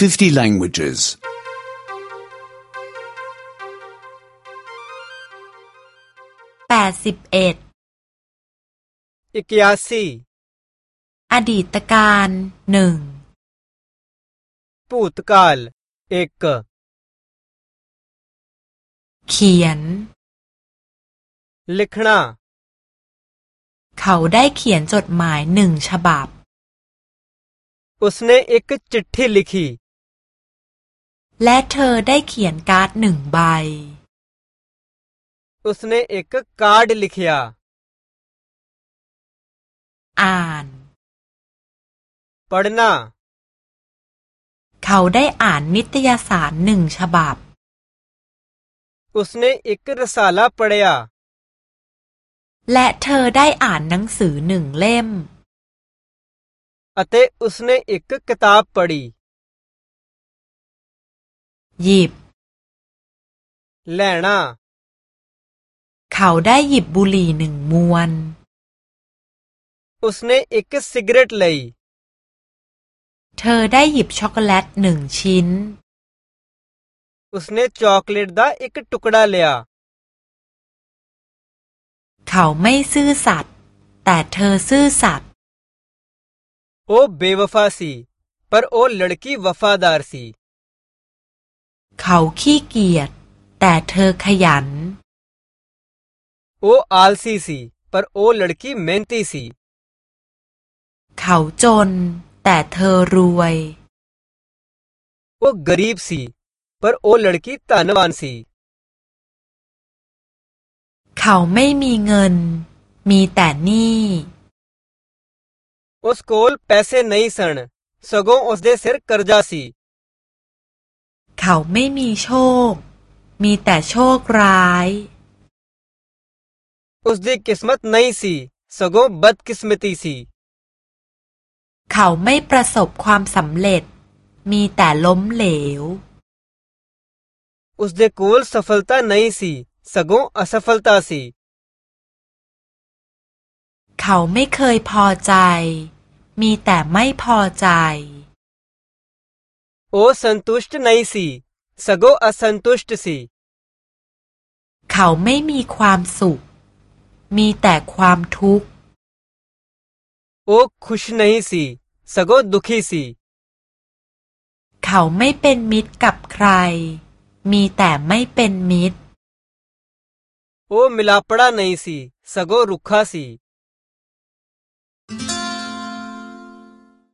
50 languages. แปดสิบเอ็ด इक्यासी อดีตการหนึ่ง भूतकाल एक เขียน लिखना เขาได้เขียนจดหมายหนึ่งฉบับ उसने एक चिट्ठी लिखी และเธอได้เขียนการ์ดหนึ่งใบ उसने एक कार्ड लिखिया อ่าน पढ़ना เขาได้อ่านนิตยสารหนึ่งฉบับ उसने एक रसाला पढ़या และเธอได้อ่านหนังสือหนึ่งเล่ม अते उसने एक किताब पढ़ी หยิบ लेना เขาได้หยิบบุหรี่หนึ่งมวน उसने एक सिगरेट लई เธอได้หยิบช็อกโกแลตหนึ่งชิ้น उसने चॉकलेट दा एक टुकड़ा लिया เขาไม่ซื่อสัตย์แต่เธอซื่อสัตย์ ओ बेवफा सी पर ओ लड़की वफादार सी เขาขี้เกียจแต่เธอขยัน ओ आलसी सी पर ओ लड़की मेहनती सी เขาจน แต่เธอรวย ओ गरीब सी पर ओ लड़की धनवान सी เขาไม่มีเงิน มีแต่หนี้ उस कोल पैसे नहीं सन सगों उसदे सिर कर्जा सी เขาไม่มีโชค มีแต่โชคร้าย उसदी किस्मत नहीं सी सगों बदकिस्मती सी เขาไม่ประสบความสำเร็จ มีแต่ล้มเหลว उसदे कोल सफलता नहीं सी सगों असफलता सी เขาไม่เคยพอใจ มีแต่ไม่พอใจ ਉਹ ਸੰਤੁਸ਼ਟ ਨਹੀਂ ਸੀ ਸਗੋਂ ਅਸੰਤੁਸ਼ਟ ਸੀ เขาไม่มีความสุข มีแต่ความทุกข์ ਉਹ ਖੁਸ਼ ਨਹੀਂ ਸੀ ਸਗੋਂ ਦੁਖੀ ਸੀ เขาไม่เป็นมิตรกับใคร มีแต่ไม่เป็นมิตร ਉਹ ਮਿਲਾਪੜਾ ਨਹੀਂ ਸੀ ਸਗੋਂ ਰੁੱਖਾ ਸੀ